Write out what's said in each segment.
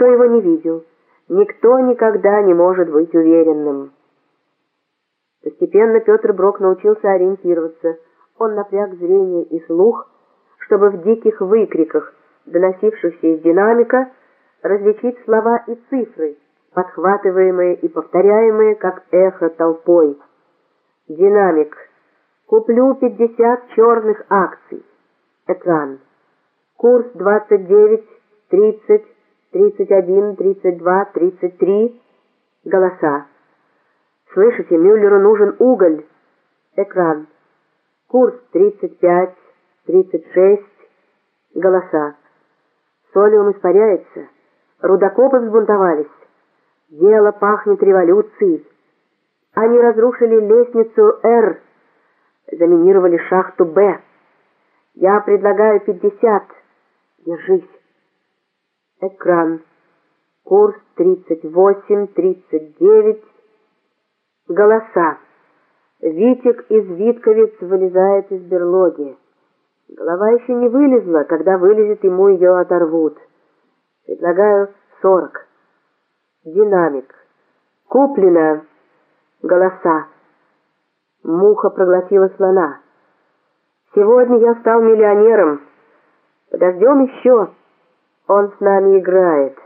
Никто его не видел. Никто никогда не может быть уверенным. Постепенно Петр Брок научился ориентироваться. Он напряг зрение и слух, чтобы в диких выкриках, доносившихся из динамика, различить слова и цифры, подхватываемые и повторяемые, как эхо толпой. Динамик. Куплю 50 черных акций. Экран. Курс 29, 30, 31, 32, 33. Голоса. Слышите, Мюллеру нужен уголь. Экран. Курс 35, 36. Голоса. Солиум испаряется. Рудокопы взбунтовались. Дело пахнет революцией. Они разрушили лестницу «Р», заминировали шахту «Б». Я предлагаю 50. Держись. Экран. Курс 38, 39. Голоса. Витик из Витковец вылезает из берлоги. Голова еще не вылезла, когда вылезет, ему ее оторвут. Предлагаю сорок. Динамик. Куплено. Голоса. Муха проглотила слона. Сегодня я стал миллионером. Подождем еще. Он с нами играет.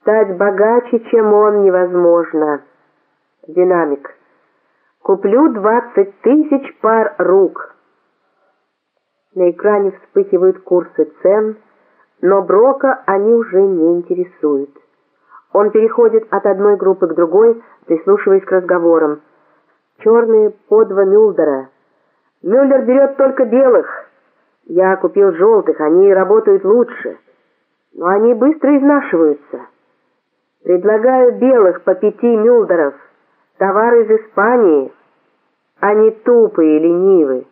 Стать богаче, чем он, невозможно. Динамик. Куплю двадцать тысяч пар рук. На экране вспыхивают курсы цен, но Брока они уже не интересуют. Он переходит от одной группы к другой, прислушиваясь к разговорам. Черные по два Мюлдера. Мюллер берет только белых. Я купил желтых, они работают лучше. Но они быстро изнашиваются. Предлагаю белых по пяти Мюлдеров. Товар из Испании. Они тупые и ленивы.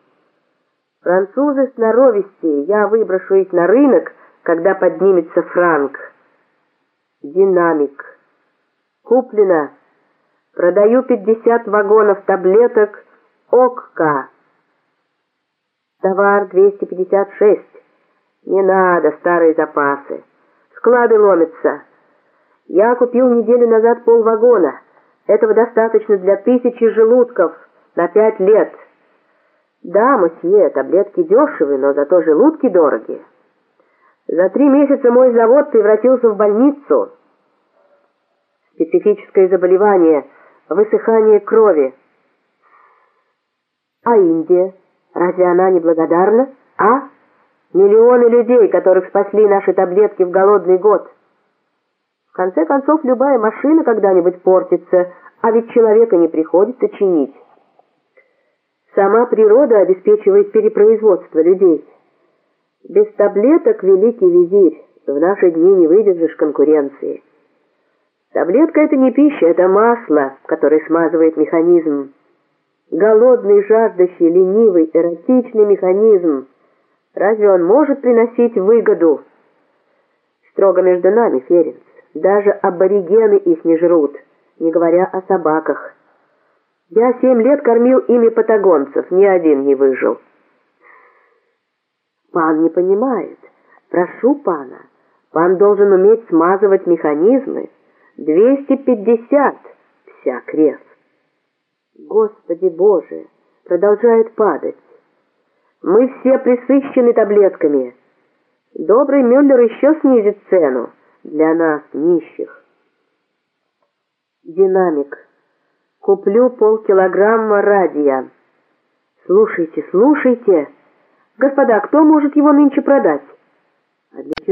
Французы сноровистее, я выброшу их на рынок, когда поднимется франк. Динамик. Куплено. Продаю 50 вагонов таблеток ОККА. Товар 256. Не надо, старые запасы. Склады ломятся. Я купил неделю назад полвагона. Этого достаточно для тысячи желудков на пять лет. Да, мосье, таблетки дешевые, но зато желудки дорогие. За три месяца мой завод превратился в больницу. Специфическое заболевание – высыхание крови. А Индия? Разве она не благодарна? А? Миллионы людей, которых спасли наши таблетки в голодный год. В конце концов, любая машина когда-нибудь портится, а ведь человека не приходится чинить. Сама природа обеспечивает перепроизводство людей. Без таблеток, великий визирь, в наши дни не выдержишь конкуренции. Таблетка — это не пища, это масло, которое смазывает механизм. Голодный, жаждущий, ленивый, эротичный механизм. Разве он может приносить выгоду? Строго между нами, Ференц. Даже аборигены их не жрут, не говоря о собаках. Я семь лет кормил ими патагонцев, ни один не выжил. Пан не понимает. Прошу пана, пан должен уметь смазывать механизмы. Двести пятьдесят вся крест. Господи Боже, продолжает падать. Мы все присыщены таблетками. Добрый Мюллер еще снизит цену для нас, нищих. Динамик. Куплю полкилограмма радия. Слушайте, слушайте. Господа, кто может его нынче продать? А для чего?